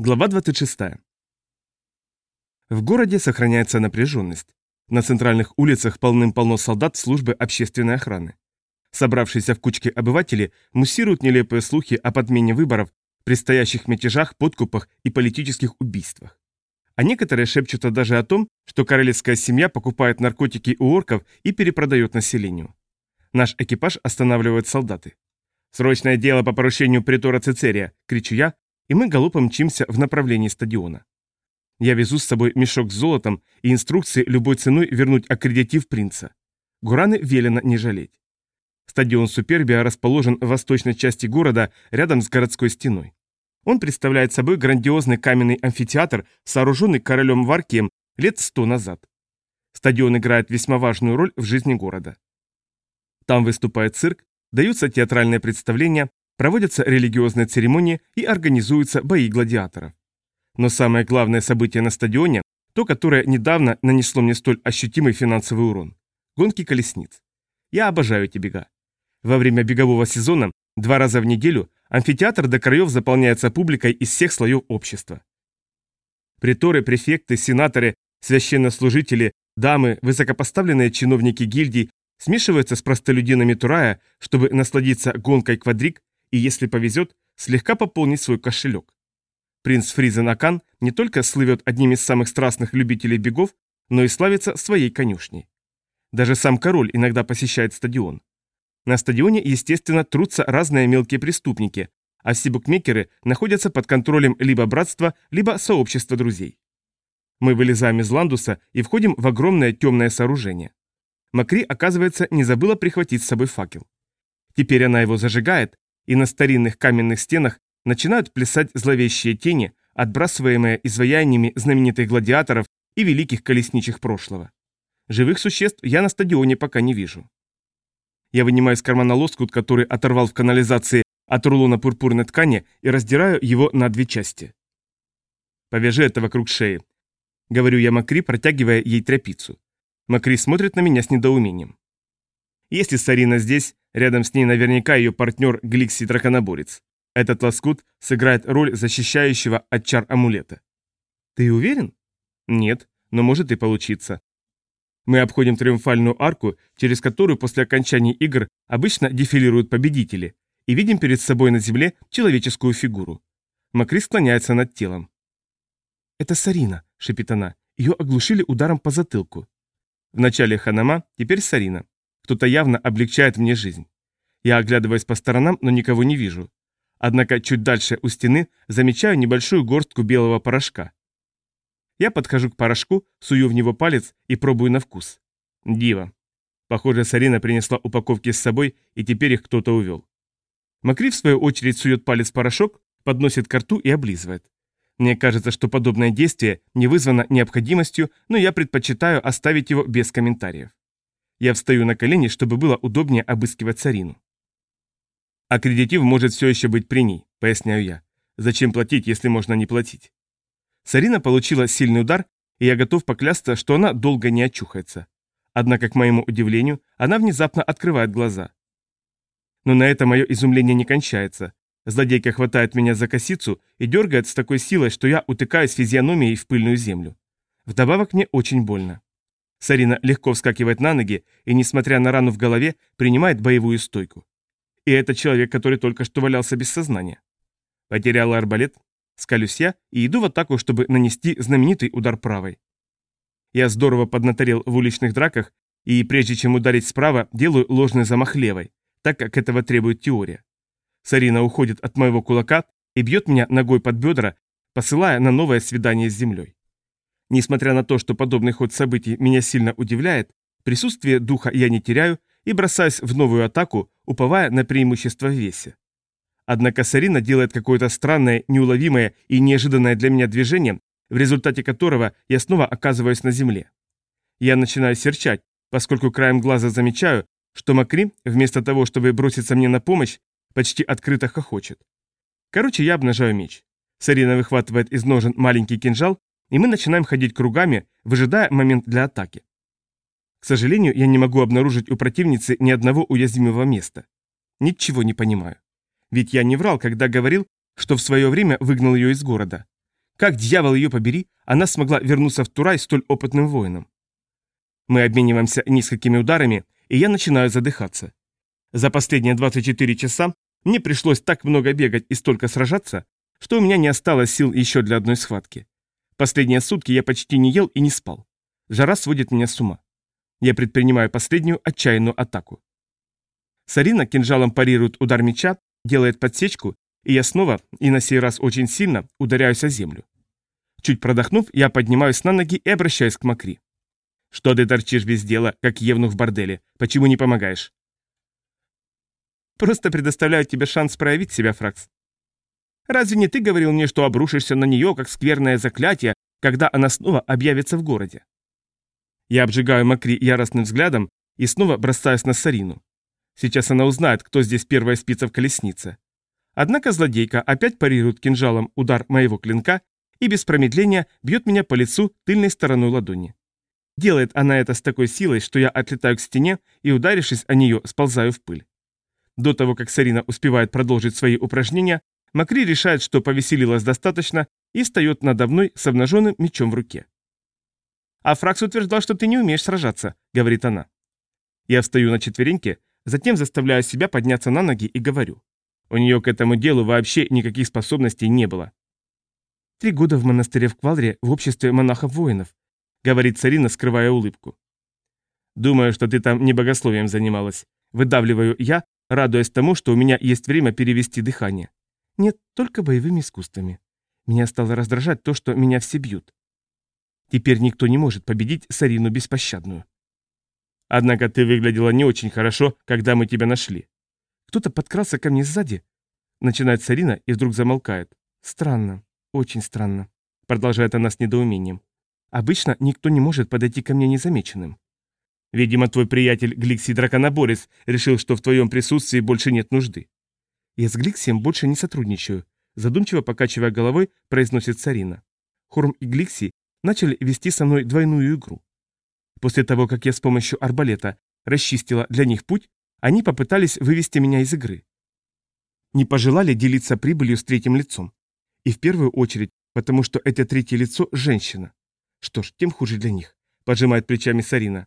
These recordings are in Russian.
Глава 26. В городе сохраняется напряженность. На центральных улицах полным-полно солдат службы общественной охраны. Собравшиеся в кучке обыватели муссируют нелепые слухи о подмене выборов, предстоящих мятежах, подкупах и политических убийствах. А некоторые шепчут даже о том, что королевская семья покупает наркотики у орков и перепродает населению. Наш экипаж останавливают солдаты. «Срочное дело по поручению притора Цицерия!» – кричу я, и мы галопом мчимся в направлении стадиона. Я везу с собой мешок с золотом и инструкции любой ценой вернуть аккредитив принца. Гураны велено не жалеть. Стадион Супербия расположен в восточной части города, рядом с городской стеной. Он представляет собой грандиозный каменный амфитеатр, сооруженный королем Варкием лет сто назад. Стадион играет весьма важную роль в жизни города. Там выступает цирк, даются театральные представления, проводятся религиозные церемонии и организуются бои гладиаторов. Но самое главное событие на стадионе – то, которое недавно нанесло мне столь ощутимый финансовый урон – гонки колесниц. Я обожаю эти бега. Во время бегового сезона два раза в неделю амфитеатр до краев заполняется публикой из всех слоев общества. Приторы, префекты, сенаторы, священнослужители, дамы, высокопоставленные чиновники гильдий смешиваются с простолюдинами Турая, чтобы насладиться гонкой квадрик и, если повезет, слегка пополнить свой кошелек. Принц Фризен Акан не только слывет одним из самых страстных любителей бегов, но и славится своей конюшней. Даже сам король иногда посещает стадион. На стадионе, естественно, трутся разные мелкие преступники, а все букмекеры находятся под контролем либо братства, либо сообщества друзей. Мы вылезаем из ландуса и входим в огромное темное сооружение. Макри, оказывается, не забыла прихватить с собой факел. Теперь она его зажигает, и на старинных каменных стенах начинают плясать зловещие тени, отбрасываемые изваяниями знаменитых гладиаторов и великих колесничих прошлого. Живых существ я на стадионе пока не вижу. Я вынимаю из кармана лоскут, который оторвал в канализации от рулона пурпурной ткани и раздираю его на две части. «Повяжи это вокруг шеи», — говорю я Макри, протягивая ей тряпицу. Макри смотрит на меня с недоумением. Если Сарина здесь, рядом с ней наверняка ее партнер Гликси Драконоборец. Этот лоскут сыграет роль защищающего от чар амулета. Ты уверен? Нет, но может и получиться. Мы обходим триумфальную арку, через которую после окончания игр обычно дефилируют победители, и видим перед собой на земле человеческую фигуру. Макри склоняется над телом. «Это Сарина», — шепит она. Ее оглушили ударом по затылку. Вначале Ханама, теперь Сарина. Кто-то явно облегчает мне жизнь. Я оглядываюсь по сторонам, но никого не вижу. Однако чуть дальше у стены замечаю небольшую горстку белого порошка. Я подхожу к порошку, сую в него палец и пробую на вкус. Дива. Похоже, Сарина принесла упаковки с собой, и теперь их кто-то увел. Макри, в свою очередь, сует палец в порошок, подносит к рту и облизывает. Мне кажется, что подобное действие не вызвано необходимостью, но я предпочитаю оставить его без комментариев. Я встаю на колени, чтобы было удобнее обыскивать Сарину. «Аккредитив может все еще быть при ней», — поясняю я. «Зачем платить, если можно не платить?» Сарина получила сильный удар, и я готов поклясться, что она долго не очухается. Однако, к моему удивлению, она внезапно открывает глаза. Но на это мое изумление не кончается. Злодейка хватает меня за косицу и дергает с такой силой, что я утыкаюсь физиономией в пыльную землю. Вдобавок мне очень больно. Сарина легко вскакивает на ноги и, несмотря на рану в голове, принимает боевую стойку. И это человек, который только что валялся без сознания. Потеряла арбалет, скалюсь я и иду в атаку, чтобы нанести знаменитый удар правой. Я здорово поднаторел в уличных драках, и прежде чем ударить справа, делаю ложный замах левой, так как этого требует теория. Сарина уходит от моего кулака и бьет меня ногой под бедра, посылая на новое свидание с землей. Несмотря на то, что подобный ход событий меня сильно удивляет, присутствие духа я не теряю и бросаюсь в новую атаку, уповая на преимущество в весе. Однако Сарина делает какое-то странное, неуловимое и неожиданное для меня движение, в результате которого я снова оказываюсь на земле. Я начинаю серчать, поскольку краем глаза замечаю, что Макри, вместо того, чтобы броситься мне на помощь, почти открыто хохочет. Короче, я обнажаю меч. Сарина выхватывает из ножен маленький кинжал и мы начинаем ходить кругами, выжидая момент для атаки. К сожалению, я не могу обнаружить у противницы ни одного уязвимого места. Ничего не понимаю. Ведь я не врал, когда говорил, что в свое время выгнал ее из города. Как, дьявол ее побери, она смогла вернуться в Турай столь опытным воином? Мы обмениваемся несколькими ударами, и я начинаю задыхаться. За последние 24 часа мне пришлось так много бегать и столько сражаться, что у меня не осталось сил еще для одной схватки. Последние сутки я почти не ел и не спал. Жара сводит меня с ума. Я предпринимаю последнюю отчаянную атаку. Сарина кинжалом парирует удар меча, делает подсечку, и я снова, и на сей раз очень сильно, ударяюсь о землю. Чуть продохнув, я поднимаюсь на ноги и обращаюсь к Макри. «Что ты торчишь без дела, как евнух в борделе? Почему не помогаешь?» «Просто предоставляю тебе шанс проявить себя, Фракс. Разве не ты говорил мне, что обрушишься на нее, как скверное заклятие, когда она снова объявится в городе?» Я обжигаю Макри яростным взглядом и снова бросаюсь на Сарину. Сейчас она узнает, кто здесь первая спица в колеснице. Однако злодейка опять парирует кинжалом удар моего клинка и без промедления бьет меня по лицу тыльной стороной ладони. Делает она это с такой силой, что я отлетаю к стене и, ударившись о нее, сползаю в пыль. До того, как Сарина успевает продолжить свои упражнения, Макри решает, что повеселилась достаточно и встает надо мной с обнаженным мечом в руке. «А Фракс утверждал, что ты не умеешь сражаться», — говорит она. Я встаю на четвереньки, затем заставляю себя подняться на ноги и говорю. У нее к этому делу вообще никаких способностей не было. «Три года в монастыре в Квалре в обществе монахов-воинов», — говорит Царина, скрывая улыбку. «Думаю, что ты там не богословием занималась. Выдавливаю я, радуясь тому, что у меня есть время перевести дыхание. Нет, только боевыми искусствами. Меня стало раздражать то, что меня все бьют. Теперь никто не может победить Сарину беспощадную. Однако ты выглядела не очень хорошо, когда мы тебя нашли. Кто-то подкрался ко мне сзади. Начинает Сарина и вдруг замолкает. Странно, очень странно. Продолжает она с недоумением. Обычно никто не может подойти ко мне незамеченным. Видимо, твой приятель Гликсий Драконоборец решил, что в твоем присутствии больше нет нужды. Я с Гликсием больше не сотрудничаю. Задумчиво покачивая головой, произносит Сарина. Хорм и Гликси начали вести со мной двойную игру. После того, как я с помощью арбалета расчистила для них путь, они попытались вывести меня из игры. Не пожелали делиться прибылью с третьим лицом. И в первую очередь, потому что это третье лицо – женщина. Что ж, тем хуже для них, пожимает плечами Сарина.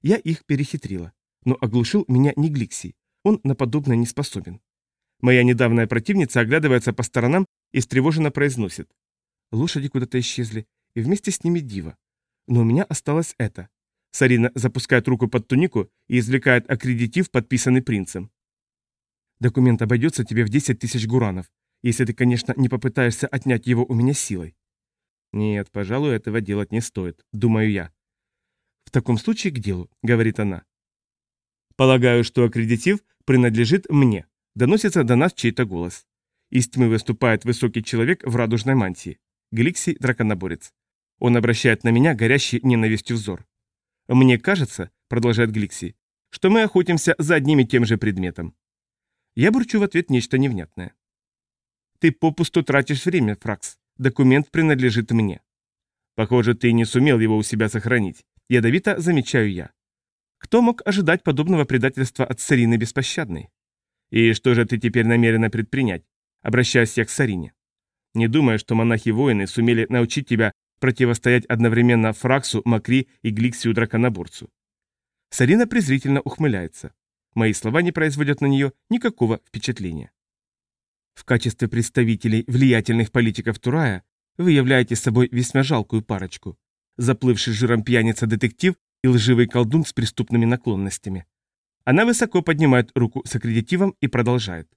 Я их перехитрила. Но оглушил меня не Гликсий. Он на подобное не способен. Моя недавняя противница оглядывается по сторонам и встревоженно произносит. Лошади куда-то исчезли, и вместе с ними дива. Но у меня осталось это. Сарина запускает руку под тунику и извлекает аккредитив, подписанный принцем. Документ обойдется тебе в 10 тысяч гуранов, если ты, конечно, не попытаешься отнять его у меня силой. Нет, пожалуй, этого делать не стоит, думаю я. В таком случае к делу, говорит она. Полагаю, что аккредитив принадлежит мне. Доносится до нас чей-то голос. Из тьмы выступает высокий человек в радужной мантии. Гликсий драконоборец. Он обращает на меня горящий ненавистью взор. «Мне кажется», — продолжает Гликси, — «что мы охотимся за одним и тем же предметом». Я бурчу в ответ нечто невнятное. «Ты попусту тратишь время, Фракс. Документ принадлежит мне». «Похоже, ты не сумел его у себя сохранить. Ядовито замечаю я. Кто мог ожидать подобного предательства от Сарины Беспощадной? И что же ты теперь намерена предпринять? Обращаясь я к Сарине. Не думаю, что монахи-воины сумели научить тебя противостоять одновременно Фраксу, Макри и Гликсию Драконоборцу. Сарина презрительно ухмыляется. Мои слова не производят на нее никакого впечатления. В качестве представителей влиятельных политиков Турая вы являете собой весьма жалкую парочку. Заплывший жиром пьяница-детектив и лживый колдун с преступными наклонностями. Она высоко поднимает руку с аккредитивом и продолжает.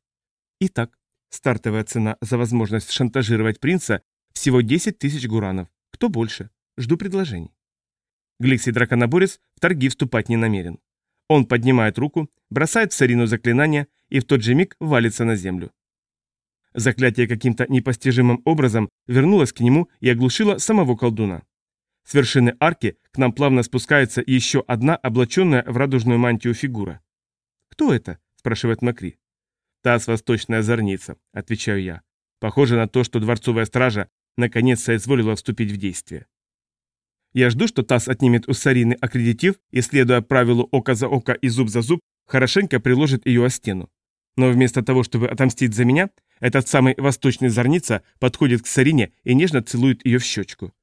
Итак, стартовая цена за возможность шантажировать принца всего 10 тысяч гуранов. Кто больше? Жду предложений. Гликсий Драконоборец в торги вступать не намерен. Он поднимает руку, бросает в Сарину заклинание и в тот же миг валится на землю. Заклятие каким-то непостижимым образом вернулось к нему и оглушило самого колдуна. С вершины арки к нам плавно спускается еще одна облаченная в радужную мантию фигура. «Кто это?» – спрашивает Макри. «Та с восточная зорница», – отвечаю я. «Похоже на то, что дворцовая стража наконец соизволила вступить в действие. Я жду, что ТАСС отнимет у Сарины аккредитив и, следуя правилу око за око и зуб за зуб, хорошенько приложит ее о стену. Но вместо того, чтобы отомстить за меня, Этот самый восточный зорница подходит к Сарине и нежно целует ее в щечку.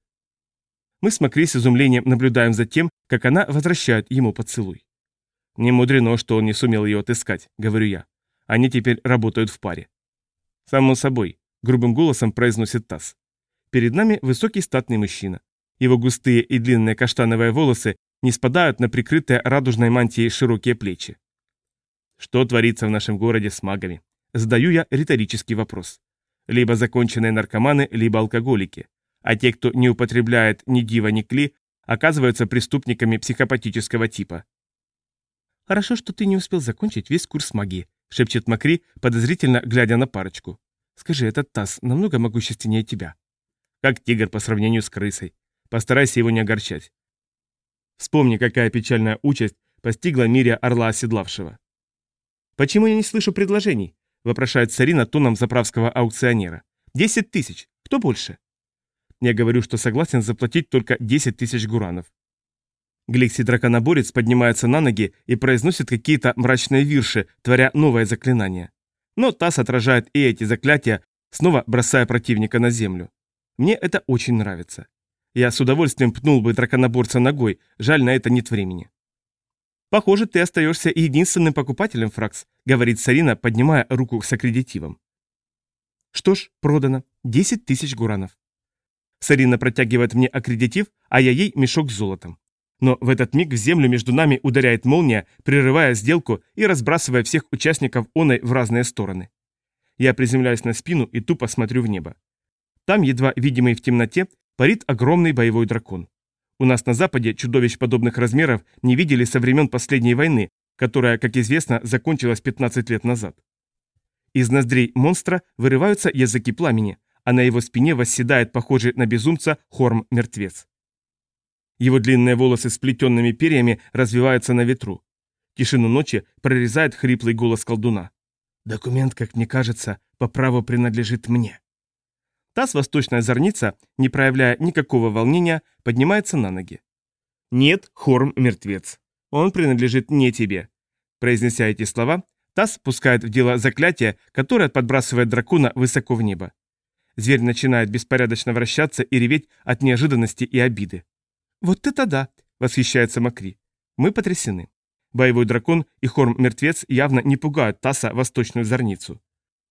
Мы с Макри с изумлением наблюдаем за тем, как она возвращает ему поцелуй. «Не мудрено, что он не сумел ее отыскать», — говорю я. «Они теперь работают в паре». «Само собой», — грубым голосом произносит Тасс. Перед нами высокий статный мужчина. Его густые и длинные каштановые волосы не спадают на прикрытые радужной мантией широкие плечи. Что творится в нашем городе с магами? Задаю я риторический вопрос. Либо законченные наркоманы, либо алкоголики. А те, кто не употребляет ни дива, ни кли, оказываются преступниками психопатического типа. «Хорошо, что ты не успел закончить весь курс магии», — шепчет Макри, подозрительно глядя на парочку. «Скажи, этот таз намного могущественнее тебя?» «Как тигр по сравнению с крысой. Постарайся его не огорчать. Вспомни, какая печальная участь постигла Мирия Орла Оседлавшего». «Почему я не слышу предложений?» — вопрошает Сарина тоном заправского аукционера. «Десять тысяч. Кто больше?» Я говорю, что согласен заплатить только десять тысяч гуранов. Гликси-драконоборец поднимается на ноги и произносит какие-то мрачные вирши, творя новое заклинание. Но Тасс отражает и эти заклятия, снова бросая противника на землю. Мне это очень нравится. Я с удовольствием пнул бы драконоборца ногой, жаль, на это нет времени. «Похоже, ты остаешься единственным покупателем, Фракс», — говорит Сарина, поднимая руку с аккредитивом. «Что ж, продано. Десять тысяч гуранов». Сарина протягивает мне аккредитив, а я ей мешок с золотом. Но в этот миг в землю между нами ударяет молния, прерывая сделку и разбрасывая всех участников оной в разные стороны. Я приземляюсь на спину и тупо смотрю в небо. Там, едва видимый в темноте, парит огромный боевой дракон. У нас на Западе чудовищ подобных размеров не видели со времен последней войны, которая, как известно, закончилась 15 лет назад. Из ноздрей монстра вырываются языки пламени, а на его спине восседает похожий на безумца хорм-мертвец. Его длинные волосы с плетенными перьями развиваются на ветру. Тишину ночи прорезает хриплый голос колдуна. «Документ, как мне кажется, по праву принадлежит мне». Таз восточная зорница, не проявляя никакого волнения, поднимается на ноги. «Нет, Хорм мертвец. Он принадлежит не тебе». Произнеся эти слова, Таз пускает в дело заклятие, которое подбрасывает дракона высоко в небо. Зверь начинает беспорядочно вращаться и реветь от неожиданности и обиды. «Вот это да!» — восхищается Макри. Мы потрясены. Боевой дракон и Хорм-мертвец явно не пугают Таса восточную зорницу.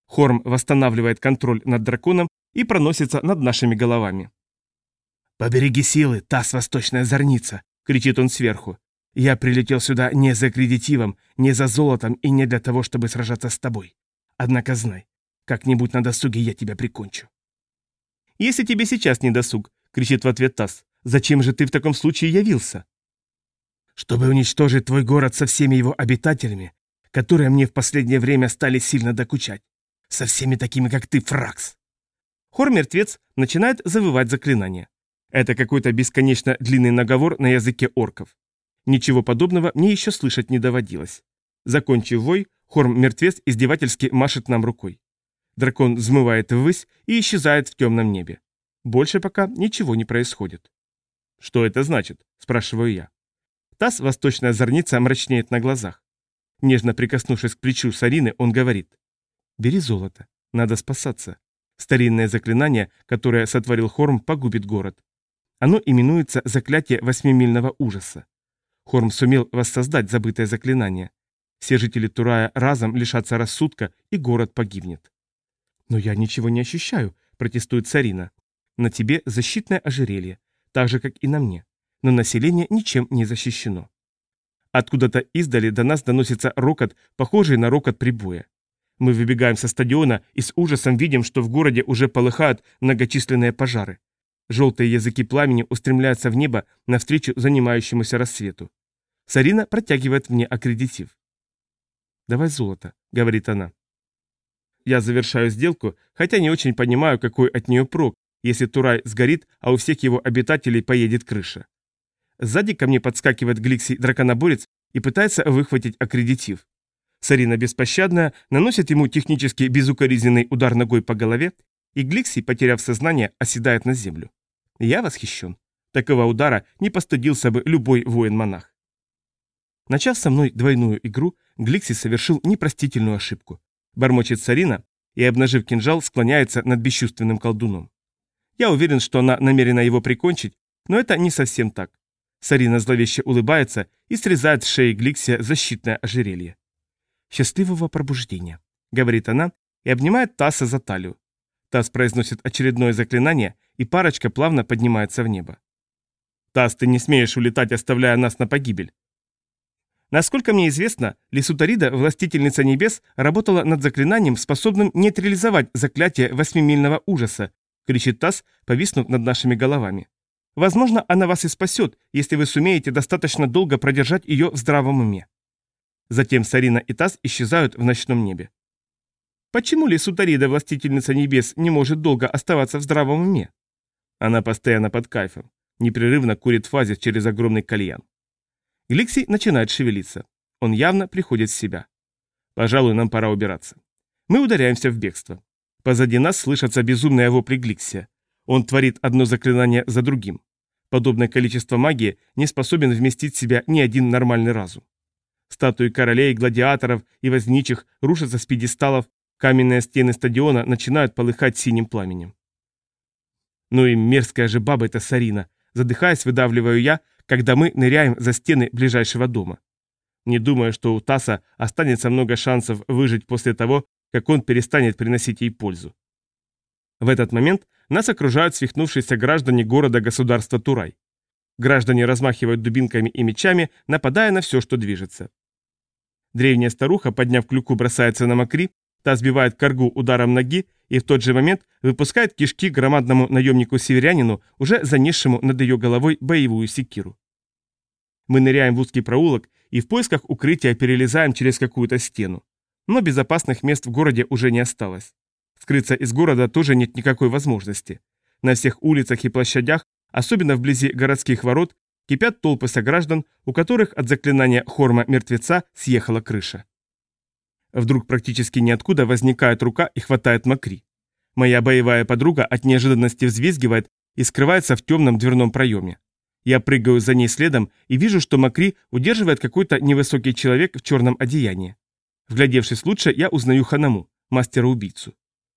Хорм восстанавливает контроль над драконом и проносится над нашими головами. «Побереги силы, Тас восточная зорница!» — кричит он сверху. «Я прилетел сюда не за кредитивом, не за золотом и не для того, чтобы сражаться с тобой. Однако знай, как-нибудь на досуге я тебя прикончу». «Если тебе сейчас не досуг», — кричит в ответ Тасс, Зачем же ты в таком случае явился? Чтобы уничтожить твой город со всеми его обитателями, которые мне в последнее время стали сильно докучать. Со всеми такими, как ты, Фракс. Хор-мертвец начинает завывать заклинание. Это какой-то бесконечно длинный наговор на языке орков. Ничего подобного мне еще слышать не доводилось. Закончив вой, Хорм-мертвец издевательски машет нам рукой. Дракон взмывает ввысь и исчезает в темном небе. Больше пока ничего не происходит. «Что это значит?» – спрашиваю я. Таз восточная зорница мрачнеет на глазах. Нежно прикоснувшись к плечу Сарины, он говорит. «Бери золото. Надо спасаться. Старинное заклинание, которое сотворил Хорм, погубит город. Оно именуется заклятие восьмимильного ужаса. Хорм сумел воссоздать забытое заклинание. Все жители Турая разом лишатся рассудка, и город погибнет. «Но я ничего не ощущаю», – протестует Сарина. «На тебе защитное ожерелье так же, как и на мне, но население ничем не защищено. Откуда-то издали до нас доносится рокот, похожий на рокот прибоя. Мы выбегаем со стадиона и с ужасом видим, что в городе уже полыхают многочисленные пожары. Желтые языки пламени устремляются в небо навстречу занимающемуся рассвету. Сарина протягивает мне аккредитив. «Давай золото», — говорит она. Я завершаю сделку, хотя не очень понимаю, какой от нее прок, если Турай сгорит, а у всех его обитателей поедет крыша. Сзади ко мне подскакивает Гликси-драконоборец и пытается выхватить аккредитив. Сарина беспощадная наносит ему технически безукоризненный удар ногой по голове, и Гликси, потеряв сознание, оседает на землю. Я восхищен. Такого удара не постыдился бы любой воин-монах. Начав со мной двойную игру, Гликси совершил непростительную ошибку. Бормочет Сарина и, обнажив кинжал, склоняется над бесчувственным колдуном. Я уверен, что она намерена его прикончить, но это не совсем так. Сарина зловеще улыбается и срезает с шеи Гликсия защитное ожерелье. «Счастливого пробуждения», — говорит она и обнимает Тасса за талию. Тасс произносит очередное заклинание, и парочка плавно поднимается в небо. «Тасс, ты не смеешь улетать, оставляя нас на погибель». Насколько мне известно, Лисутарида, властительница небес, работала над заклинанием, способным нейтрализовать заклятие восьмимильного ужаса, кричит Тасс, повиснув над нашими головами. Возможно, она вас и спасет, если вы сумеете достаточно долго продержать ее в здравом уме. Затем Сарина и Тасс исчезают в ночном небе. Почему ли Сутарида, властительница небес, не может долго оставаться в здравом уме? Она постоянно под кайфом, непрерывно курит фазе через огромный кальян. Гликсий начинает шевелиться. Он явно приходит в себя. Пожалуй, нам пора убираться. Мы ударяемся в бегство. Позади нас слышатся безумные вопли Гликсия. Он творит одно заклинание за другим. Подобное количество магии не способен вместить в себя ни один нормальный разум. Статуи королей, гладиаторов и возничих рушатся с пьедесталов, каменные стены стадиона начинают полыхать синим пламенем. Ну и мерзкая же баба эта Сарина, задыхаясь, выдавливаю я, когда мы ныряем за стены ближайшего дома. Не думаю, что у Таса останется много шансов выжить после того, как он перестанет приносить ей пользу. В этот момент нас окружают свихнувшиеся граждане города-государства Турай. Граждане размахивают дубинками и мечами, нападая на все, что движется. Древняя старуха, подняв клюку, бросается на Макри, та сбивает коргу ударом ноги и в тот же момент выпускает кишки громадному наемнику-северянину, уже занесшему над ее головой боевую секиру. Мы ныряем в узкий проулок и в поисках укрытия перелезаем через какую-то стену. Но безопасных мест в городе уже не осталось. Скрыться из города тоже нет никакой возможности. На всех улицах и площадях, особенно вблизи городских ворот, кипят толпы сограждан, у которых от заклинания хорма мертвеца съехала крыша. Вдруг практически ниоткуда возникает рука и хватает Макри. Моя боевая подруга от неожиданности взвизгивает и скрывается в темном дверном проеме. Я прыгаю за ней следом и вижу, что Макри удерживает какой-то невысокий человек в черном одеянии. Вглядевшись лучше, я узнаю Ханаму, мастера-убийцу.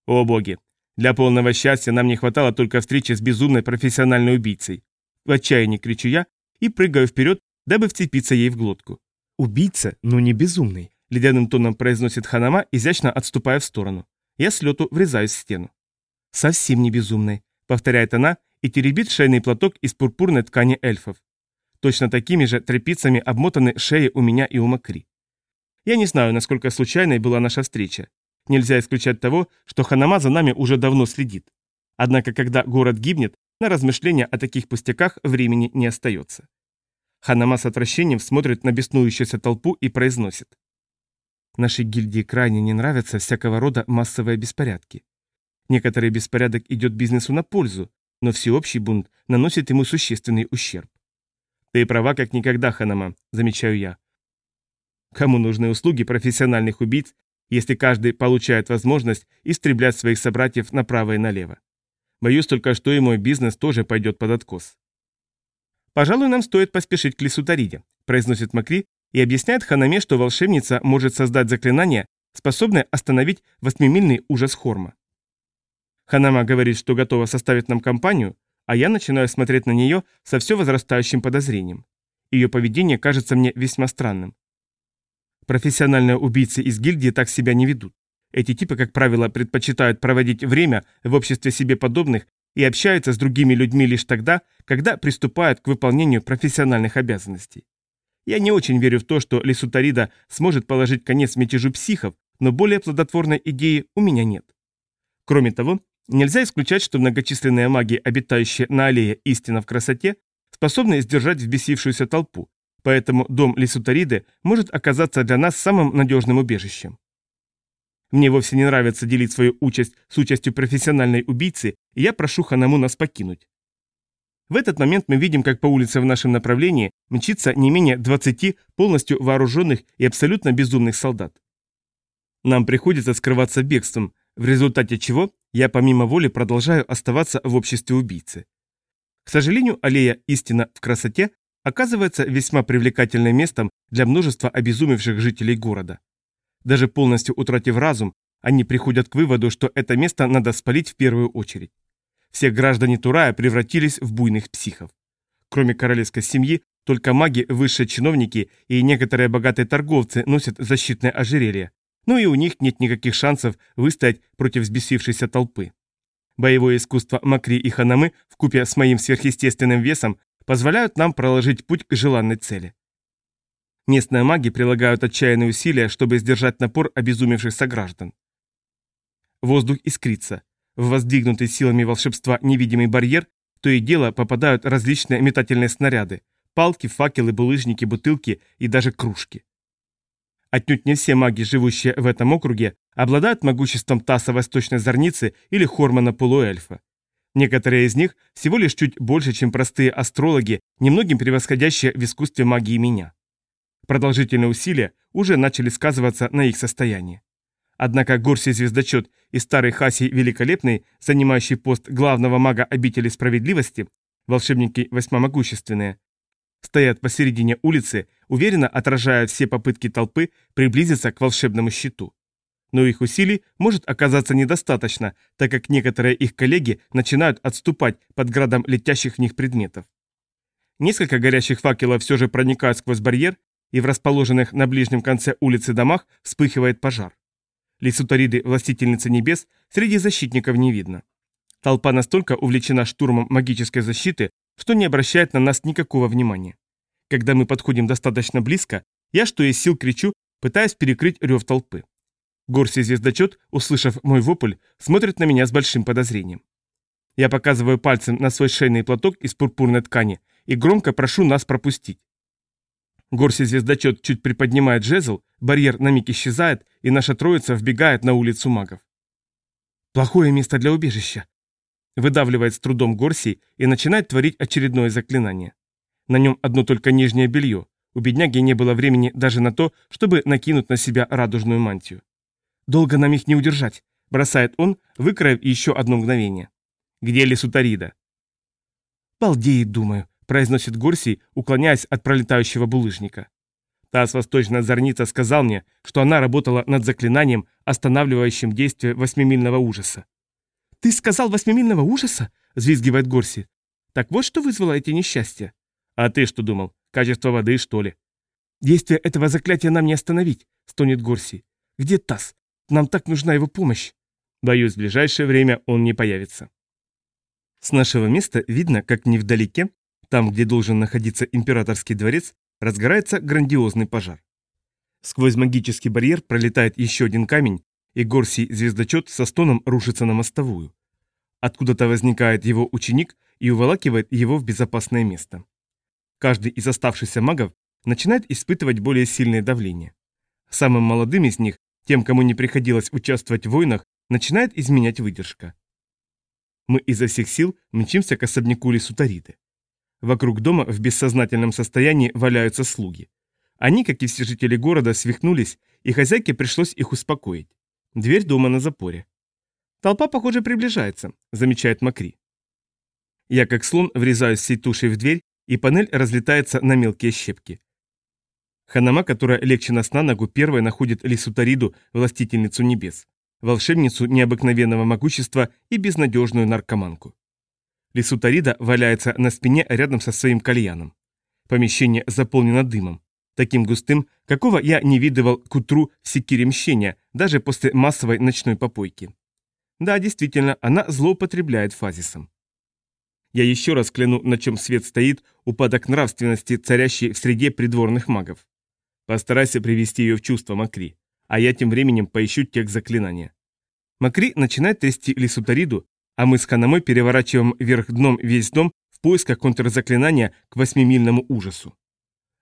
О боги! Для полного счастья нам не хватало только встречи с безумной профессиональной убийцей. В отчаянии кричу я и прыгаю вперед, дабы вцепиться ей в глотку. Убийца, но не безумный. Ледяным тоном произносит Ханама, изящно отступая в сторону. Я с лету врезаюсь в стену. «Совсем не безумный», — повторяет она и теребит шейный платок из пурпурной ткани эльфов. Точно такими же тряпицами обмотаны шеи у меня и у Макри. Я не знаю, насколько случайной была наша встреча. Нельзя исключать того, что Ханама за нами уже давно следит. Однако, когда город гибнет, на размышления о таких пустяках времени не остается. Ханама с отвращением смотрит на беснующуюся толпу и произносит. Нашей гильдии крайне не нравятся всякого рода массовые беспорядки. Некоторый беспорядок идет бизнесу на пользу, но всеобщий бунт наносит ему существенный ущерб. Ты права как никогда, Ханама, замечаю я. Кому нужны услуги профессиональных убийц, если каждый получает возможность истреблять своих собратьев направо и налево? Боюсь только, что и мой бизнес тоже пойдет под откос. «Пожалуй, нам стоит поспешить к лесу Тариде», произносит Макри, и объясняет Ханаме, что волшебница может создать заклинание, способное остановить восьмимильный ужас Хорма. Ханама говорит, что готова составить нам компанию, а я начинаю смотреть на нее со все возрастающим подозрением. Ее поведение кажется мне весьма странным. Профессиональные убийцы из гильдии так себя не ведут. Эти типы, как правило, предпочитают проводить время в обществе себе подобных и общаются с другими людьми лишь тогда, когда приступают к выполнению профессиональных обязанностей. Я не очень верю в то, что Лесутарида сможет положить конец мятежу психов, но более плодотворной идеи у меня нет. Кроме того, нельзя исключать, что многочисленные маги, обитающие на аллее истина в красоте, способны сдержать взбесившуюся толпу, поэтому дом Лесутариды может оказаться для нас самым надежным убежищем. Мне вовсе не нравится делить свою участь с участью профессиональной убийцы, и я прошу Ханаму нас покинуть. В этот момент мы видим, как по улице в нашем направлении мчится не менее 20 полностью вооруженных и абсолютно безумных солдат. Нам приходится скрываться бегством, в результате чего я помимо воли продолжаю оставаться в обществе убийцы. К сожалению, аллея «Истина в красоте» оказывается весьма привлекательным местом для множества обезумевших жителей города. Даже полностью утратив разум, Они приходят к выводу, что это место надо спалить в первую очередь. Все граждане Турая превратились в буйных психов. Кроме королевской семьи, только маги, высшие чиновники и некоторые богатые торговцы носят защитное ожерелье, но и у них нет никаких шансов выстоять против взбесившейся толпы. Боевое искусство Макри и Ханамы вкупе с моим сверхъестественным весом позволяют нам проложить путь к желанной цели. Местные маги прилагают отчаянные усилия, чтобы сдержать напор обезумевших сограждан. Воздух искрится. В воздвигнутый силами волшебства невидимый барьер то и дело попадают различные метательные снаряды, палки, факелы, булыжники, бутылки и даже кружки. Отнюдь не все маги, живущие в этом округе, обладают могуществом Таса Восточной Зорницы или Хормана Полуэльфа. Некоторые из них всего лишь чуть больше, чем простые астрологи, немногим превосходящие в искусстве магии меня. Продолжительные усилия уже начали сказываться на их состоянии. Однако Горсий Звездочет и старый Хасий Великолепный, занимающий пост главного мага обители справедливости, волшебники восьмомогущественные, стоят посередине улицы, уверенно отражая все попытки толпы приблизиться к волшебному щиту. Но их усилий может оказаться недостаточно, так как некоторые их коллеги начинают отступать под градом летящих в них предметов. Несколько горящих факелов все же проникают сквозь барьер, и в расположенных на ближнем конце улицы домах вспыхивает пожар. Лисутариды, властительницы небес, среди защитников не видно. Толпа настолько увлечена штурмом магической защиты, что не обращает на нас никакого внимания. Когда мы подходим достаточно близко, я что из сил кричу, пытаясь перекрыть рев толпы. Горси звездочет, услышав мой вопль, смотрит на меня с большим подозрением. Я показываю пальцем на свой шейный платок из пурпурной ткани и громко прошу нас пропустить. Горси звездочет чуть приподнимает жезл, барьер на миг исчезает, и наша троица вбегает на улицу магов. «Плохое место для убежища», — выдавливает с трудом Горси и начинает творить очередное заклинание. На нем одно только нижнее белье. У бедняги не было времени даже на то, чтобы накинуть на себя радужную мантию. «Долго нам их не удержать», — бросает он, выкроив еще одно мгновение. «Где Лисутарида?» «Балдеет, думаю», произносит Горсий, уклоняясь от пролетающего булыжника. Та с восточная зорница сказал мне, что она работала над заклинанием, останавливающим действие восьмимильного ужаса. «Ты сказал восьмимильного ужаса?» – взвизгивает Горси. «Так вот что вызвало эти несчастья?» «А ты что думал? Качество воды, что ли?» «Действие этого заклятия нам не остановить», – стонет Горси. «Где Тасс? Нам так нужна его помощь». Боюсь, в ближайшее время он не появится. С нашего места видно, как невдалеке там, где должен находиться императорский дворец, разгорается грандиозный пожар. Сквозь магический барьер пролетает еще один камень, и Горсий звездочет со стоном рушится на мостовую. Откуда-то возникает его ученик и уволакивает его в безопасное место. Каждый из оставшихся магов начинает испытывать более сильное давление. Самым молодым из них, тем, кому не приходилось участвовать в войнах, начинает изменять выдержка. Мы изо всех сил мчимся к особняку Лисутариды. Вокруг дома в бессознательном состоянии валяются слуги. Они, как и все жители города, свихнулись, и хозяйке пришлось их успокоить. Дверь дома на запоре. «Толпа, похоже, приближается», — замечает Макри. Я, как слон, врезаюсь всей тушей в дверь, и панель разлетается на мелкие щепки. Ханама, которая легче нас на ногу, первой находит Лисутариду, властительницу небес, волшебницу необыкновенного могущества и безнадежную наркоманку. Лисутарида валяется на спине рядом со своим кальяном. Помещение заполнено дымом. Таким густым, какого я не видывал к утру в секире мщения, даже после массовой ночной попойки. Да, действительно, она злоупотребляет фазисом. Я еще раз кляну, на чем свет стоит, упадок нравственности, царящий в среде придворных магов. Постарайся привести ее в чувство, Макри, а я тем временем поищу текст заклинания. Макри начинает трясти Лисутариду, а мы с Ханамой переворачиваем вверх дном весь дом в поисках контрзаклинания к восьмимильному ужасу.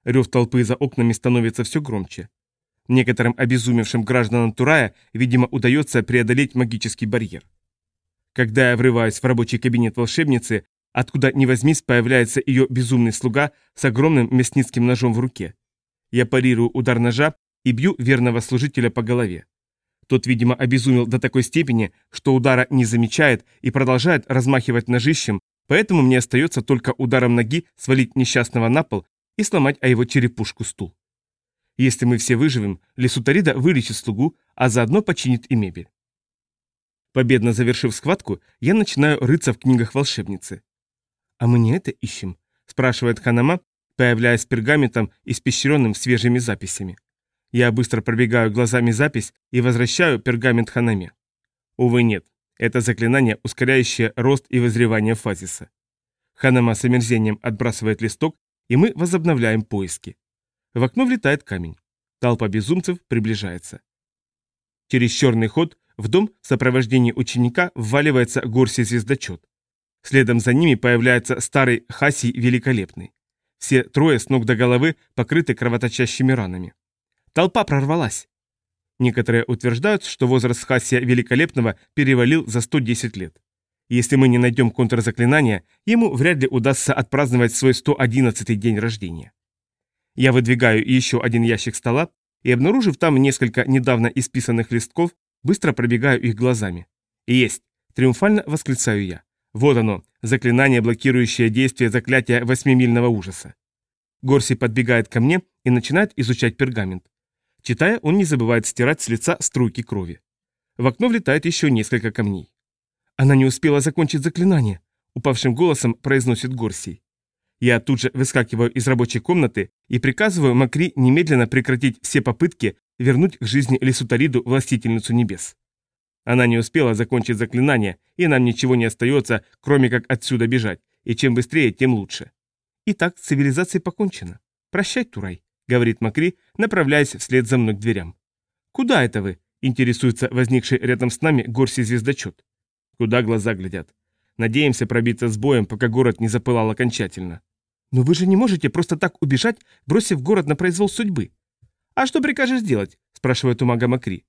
Рев толпы за окнами становится все громче. Некоторым обезумевшим гражданам Турая, видимо, удается преодолеть магический барьер. Когда я врываюсь в рабочий кабинет волшебницы, откуда ни возьмись появляется ее безумный слуга с огромным мясницким ножом в руке. Я парирую удар ножа и бью верного служителя по голове. Тот, видимо, обезумел до такой степени, что удара не замечает и продолжает размахивать ножищем, поэтому мне остается только ударом ноги свалить несчастного на пол и сломать о его черепушку стул. Если мы все выживем, Лесутарида вылечит слугу, а заодно починит и мебель. Победно завершив схватку, я начинаю рыться в книгах волшебницы. «А мы не это ищем?» – спрашивает Ханама, появляясь пергаментом, испещренным свежими записями. Я быстро пробегаю глазами запись и возвращаю пергамент Ханаме. Увы, нет. Это заклинание, ускоряющее рост и возревание фазиса. Ханама с омерзением отбрасывает листок, и мы возобновляем поиски. В окно влетает камень. Толпа безумцев приближается. Через черный ход в дом в сопровождении ученика вваливается Горси-звездочет. Следом за ними появляется старый Хасий Великолепный. Все трое с ног до головы покрыты кровоточащими ранами. Толпа прорвалась. Некоторые утверждают, что возраст Хасия Великолепного перевалил за 110 лет. Если мы не найдем контрзаклинания, ему вряд ли удастся отпраздновать свой 111-й день рождения. Я выдвигаю еще один ящик стола и, обнаружив там несколько недавно исписанных листков, быстро пробегаю их глазами. «Есть!» – триумфально восклицаю я. «Вот оно, заклинание, блокирующее действие заклятия восьмимильного ужаса». Горси подбегает ко мне и начинает изучать пергамент. Читая, он не забывает стирать с лица струйки крови. В окно влетает еще несколько камней. «Она не успела закончить заклинание», — упавшим голосом произносит Горсий. Я тут же выскакиваю из рабочей комнаты и приказываю Макри немедленно прекратить все попытки вернуть к жизни Лисутариду, властительницу небес. Она не успела закончить заклинание, и нам ничего не остается, кроме как отсюда бежать, и чем быстрее, тем лучше. Итак, цивилизация покончена. Прощай, Турай говорит Макри, направляясь вслед за мной к дверям. «Куда это вы?» – интересуется возникший рядом с нами Горси-звездочет. Куда глаза глядят. Надеемся пробиться с боем, пока город не запылал окончательно. Но вы же не можете просто так убежать, бросив город на произвол судьбы. А что прикажешь делать? спрашивает у мага Макри.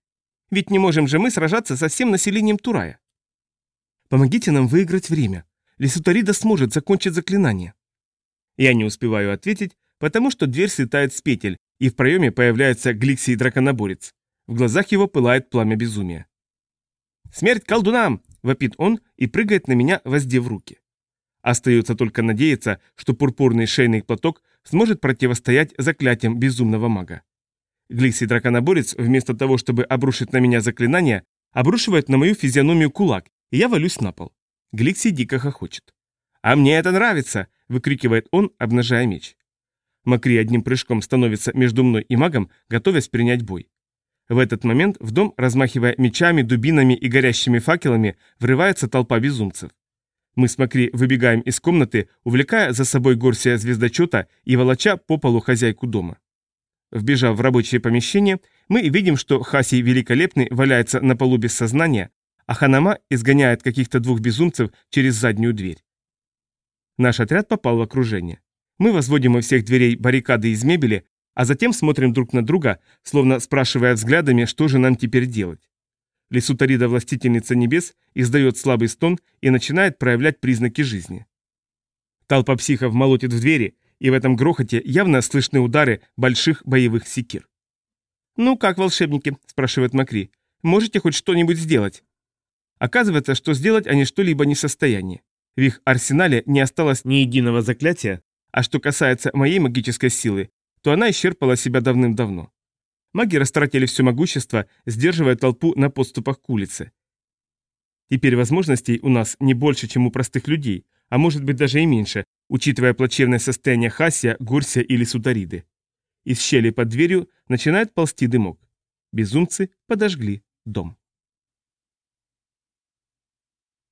Ведь не можем же мы сражаться со всем населением Турая. Помогите нам выиграть время. Лисутарида сможет закончить заклинание. Я не успеваю ответить, потому что дверь слетает с петель, и в проеме появляется Гликсий-драконоборец. В глазах его пылает пламя безумия. «Смерть колдунам!» – вопит он и прыгает на меня, воздев руки. Остается только надеяться, что пурпурный шейный платок сможет противостоять заклятиям безумного мага. Гликсий-драконоборец, вместо того, чтобы обрушить на меня заклинание, обрушивает на мою физиономию кулак, и я валюсь на пол. Гликсий дико хохочет. «А мне это нравится!» – выкрикивает он, обнажая меч. Макри одним прыжком становится между мной и магом, готовясь принять бой. В этот момент в дом, размахивая мечами, дубинами и горящими факелами, врывается толпа безумцев. Мы с Макри выбегаем из комнаты, увлекая за собой Горсия звездочета и волоча по полу хозяйку дома. Вбежав в рабочее помещение, мы видим, что Хасий Великолепный валяется на полу без сознания, а Ханама изгоняет каких-то двух безумцев через заднюю дверь. Наш отряд попал в окружение. Мы возводим у всех дверей баррикады из мебели, а затем смотрим друг на друга, словно спрашивая взглядами, что же нам теперь делать. Лисутарида, властительница небес, издает слабый стон и начинает проявлять признаки жизни. Толпа психов молотит в двери, и в этом грохоте явно слышны удары больших боевых секир. «Ну как, волшебники?» – спрашивает Макри. «Можете хоть что-нибудь сделать?» Оказывается, что сделать они что-либо не в состоянии. В их арсенале не осталось ни единого заклятия, а что касается моей магической силы, то она исчерпала себя давным-давно. Маги растратили все могущество, сдерживая толпу на подступах к улице. Теперь возможностей у нас не больше, чем у простых людей, а может быть даже и меньше, учитывая плачевное состояние Хасия, Горсия или Сутариды. Из щели под дверью начинает ползти дымок. Безумцы подожгли дом.